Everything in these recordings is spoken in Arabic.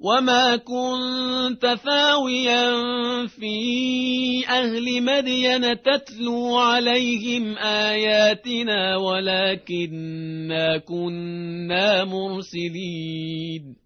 وما كنت ثاويا في أهل مدين تتلو عليهم آياتنا ولكننا كنا مرسلين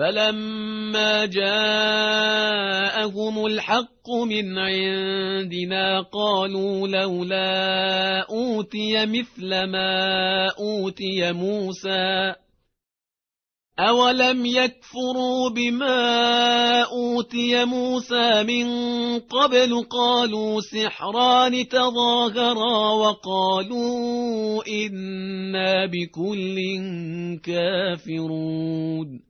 فلما جاءهم الحق من عندنا قالوا لولا أوتي مثل ما أوتي موسى أولم يكفروا بما أوتي موسى من قبل قالوا سحران تظاهرا وقالوا إنا بكل كافرون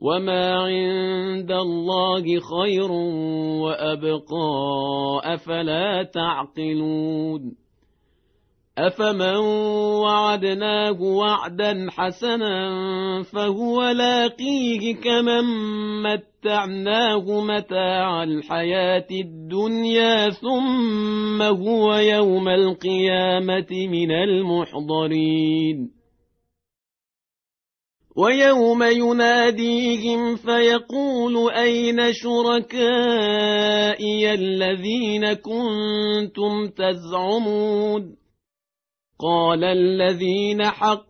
وما عند الله خير وابقى افلا تعقلون افمن وعدناه وعدا حسنا فهو لاقيه كمن متعناه متاع الحياة الدنيا ثم هو يوم القيامه من المحضرين ويوم يناديهم فيقول أين شركائي الذين كنتم تزعمون؟ قال الذين حق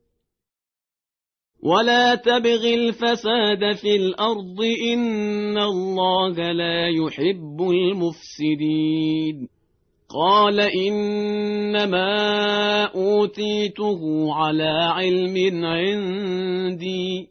ولا تبغ الفساد في الأرض إن الله لا يحب المفسدين قال إنما أوتيته على علم عندي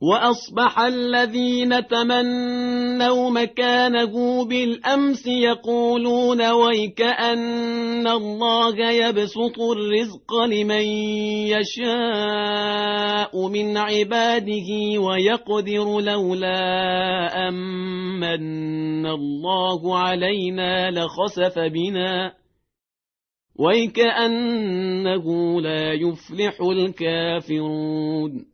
وأصبح الذين تمنوا مكانه بالأمس يقولون ويك أن الله يبسط الرزق لمن يشاء من عباده ويقدر لولا أمن الله علينا لخسف بنا ويكأنه لا يفلح الكافرون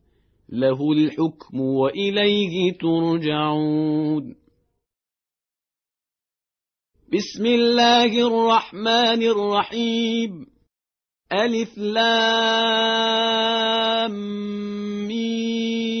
له الحكم وإليه ترجعون. بسم الله الرحمن الرحيم. ألف لام ميم.